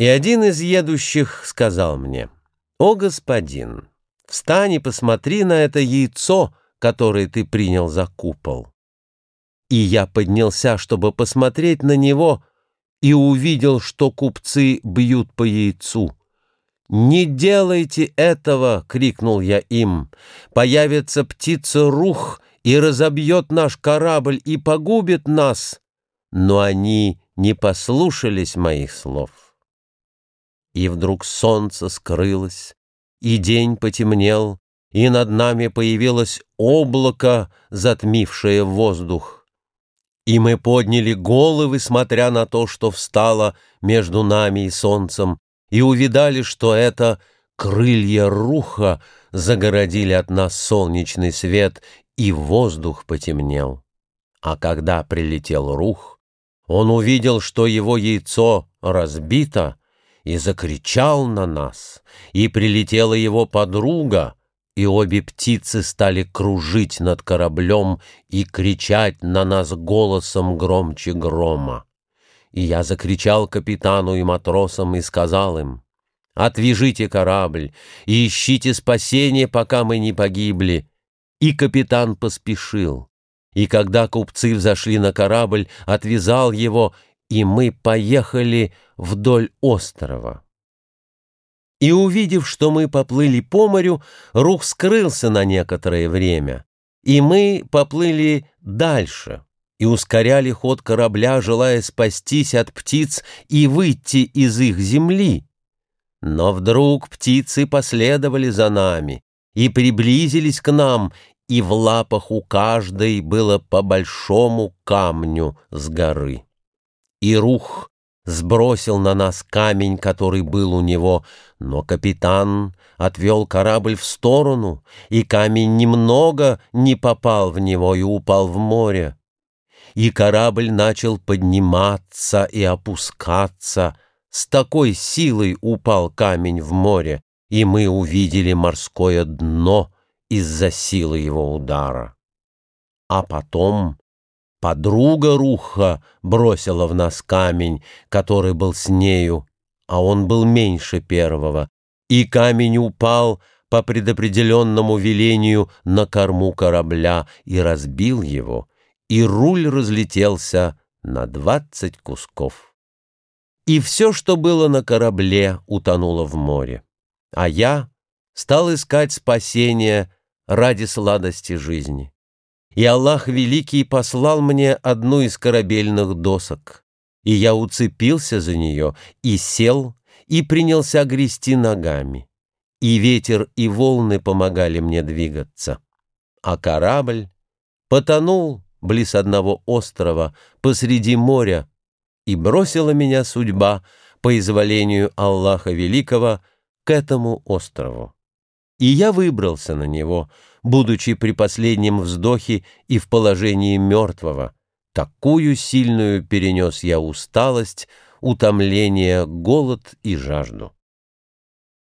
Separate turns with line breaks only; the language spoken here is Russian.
И один из едущих сказал мне, «О, господин, встань и посмотри на это яйцо, которое ты принял за купол». И я поднялся, чтобы посмотреть на него, и увидел, что купцы бьют по яйцу. «Не делайте этого!» — крикнул я им. «Появится птица-рух и разобьет наш корабль и погубит нас!» Но они не послушались моих слов. И вдруг солнце скрылось, и день потемнел, и над нами появилось облако, затмившее воздух. И мы подняли головы, смотря на то, что встало между нами и солнцем, и увидали, что это крылья руха загородили от нас солнечный свет, и воздух потемнел. А когда прилетел рух, он увидел, что его яйцо разбито, и закричал на нас, и прилетела его подруга, и обе птицы стали кружить над кораблем и кричать на нас голосом громче грома. И я закричал капитану и матросам и сказал им, «Отвяжите корабль и ищите спасение, пока мы не погибли». И капитан поспешил. И когда купцы взошли на корабль, отвязал его, и мы поехали вдоль острова. И увидев, что мы поплыли по морю, рух скрылся на некоторое время, и мы поплыли дальше и ускоряли ход корабля, желая спастись от птиц и выйти из их земли. Но вдруг птицы последовали за нами и приблизились к нам, и в лапах у каждой было по большому камню с горы. И рух сбросил на нас камень, который был у него, но капитан отвел корабль в сторону, и камень немного не попал в него и упал в море и корабль начал подниматься и опускаться. С такой силой упал камень в море, и мы увидели морское дно из-за силы его удара. А потом подруга Руха бросила в нас камень, который был с нею, а он был меньше первого, и камень упал по предопределенному велению на корму корабля и разбил его, и руль разлетелся на двадцать кусков. И все, что было на корабле, утонуло в море. А я стал искать спасения ради сладости жизни. И Аллах Великий послал мне одну из корабельных досок, и я уцепился за нее и сел, и принялся грести ногами. И ветер, и волны помогали мне двигаться. А корабль потонул близ одного острова, посреди моря, и бросила меня судьба по изволению Аллаха Великого к этому острову. И я выбрался на него, будучи при последнем вздохе и в положении мертвого. Такую сильную перенес я усталость, утомление, голод и жажду.